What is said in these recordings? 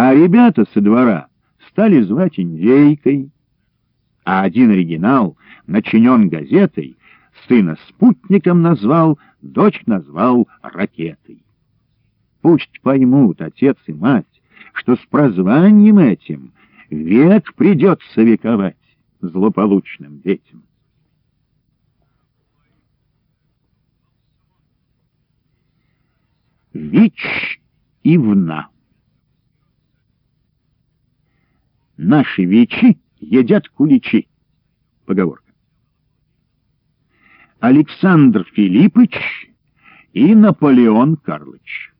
А ребята со двора стали звать индейкой, а один оригинал начинен газетой, сына спутником назвал, дочь назвал ракетой. Пусть поймут отец и мать, что с прозванием этим век придется вековать злополучным детям. ВИЧ и ВНА Наши ВИЧи едят куличи. Поговорка. Александр Филиппович и Наполеон Карлович.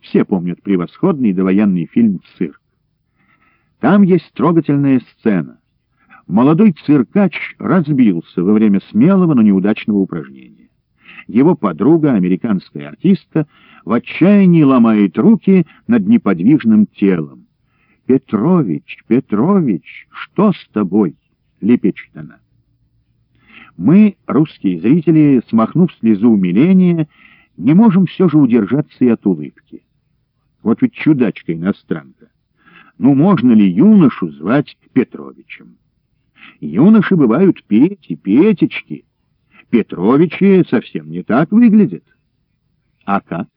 Все помнят превосходный довоенный фильм «Цирк». Там есть трогательная сцена. Молодой циркач разбился во время смелого, но неудачного упражнения. Его подруга, американская артистка, в отчаянии ломает руки над неподвижным телом. «Петрович, Петрович, что с тобой?» — лепечет она. Мы, русские зрители, смахнув слезу умиления, не можем все же удержаться и от улыбки. Вот ведь чудачка-иностранка. Ну, можно ли юношу звать Петровичем? Юноши бывают Пети, Петечки. Петровичи совсем не так выглядят. А как?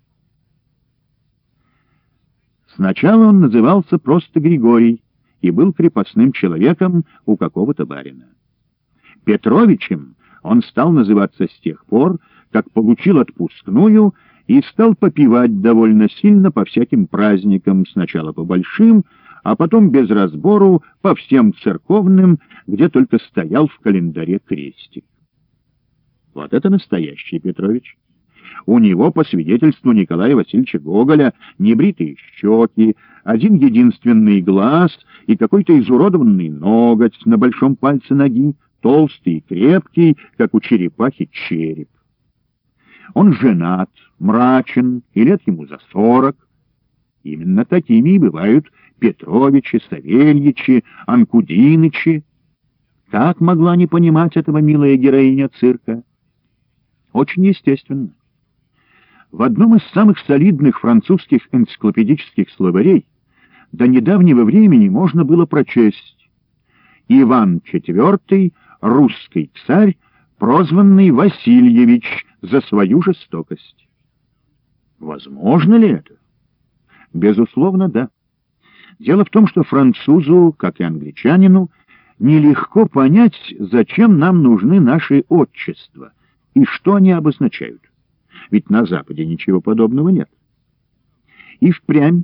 Сначала он назывался просто Григорий и был крепостным человеком у какого-то барина. Петровичем он стал называться с тех пор, как получил отпускную и стал попивать довольно сильно по всяким праздникам, сначала по большим, а потом без разбору по всем церковным, где только стоял в календаре крестик. Вот это настоящий Петрович. У него, по свидетельству Николая Васильевича Гоголя, небритые щеки, один единственный глаз и какой-то изуродованный ноготь на большом пальце ноги, толстый и крепкий, как у черепахи череп. Он женат, мрачен, и лет ему за сорок. Именно такими бывают Петровичи, Савельичи, Анкудинычи. Как могла не понимать этого милая героиня цирка? Очень естественно. В одном из самых солидных французских энциклопедических словарей до недавнего времени можно было прочесть «Иван IV, русский царь, прозванный Васильевич за свою жестокость». Возможно ли это? Безусловно, да. Дело в том, что французу, как и англичанину, нелегко понять, зачем нам нужны наши отчества и что они обозначают. Ведь на Западе ничего подобного нет. И впрямь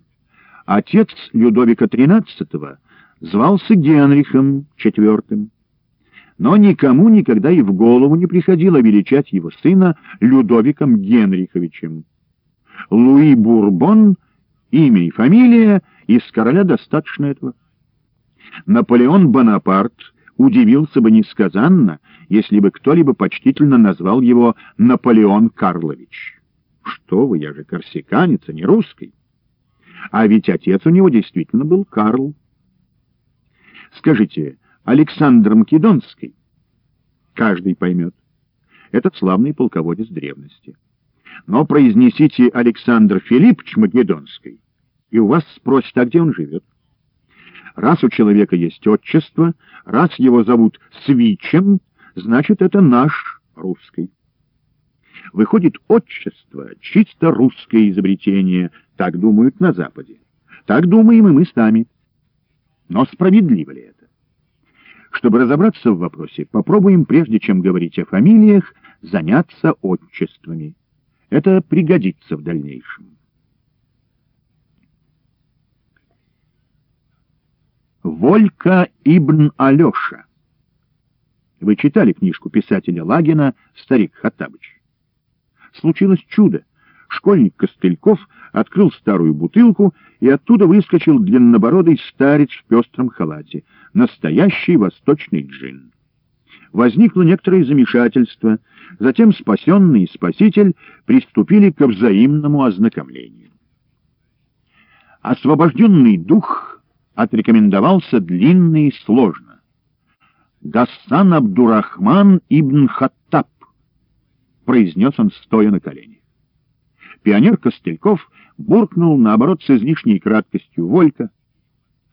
отец Людовика XIII звался Генрихом IV, но никому никогда и в голову не приходило величать его сына Людовиком Генриховичем. Луи Бурбон, имя и фамилия, из короля достаточно этого. Наполеон Бонапарт удивился бы несказанно, если бы кто-либо почтительно назвал его Наполеон Карлович. Что вы, я же корсиканец, а не русский. А ведь отец у него действительно был Карл. Скажите, Александр Македонский? Каждый поймет. Этот славный полководец древности. Но произнесите Александр Филиппович Македонский, и у вас спросят, а где он живет. Раз у человека есть отчество, раз его зовут Свичем, значит, это наш русский. Выходит, отчество — чисто русское изобретение, так думают на Западе. Так думаем и мы сами. Но справедливо ли это? Чтобы разобраться в вопросе, попробуем, прежде чем говорить о фамилиях, заняться отчествами. Это пригодится в дальнейшем. Волька Ибн Алеша. Вы читали книжку писателя Лагина «Старик Хаттабыч»? Случилось чудо. Школьник Костыльков открыл старую бутылку, и оттуда выскочил длиннобородый старец в пестром халате. Настоящий восточный джин. Возникло некоторое замешательство. Затем спасенный и спаситель приступили к взаимному ознакомлению. Освобожденный дух отрекомендовался длинно и сложно. «Гассан Абдурахман ибн Хаттаб», — произнес он, стоя на коленях. Пионер Костыльков буркнул, наоборот, с излишней краткостью Волька —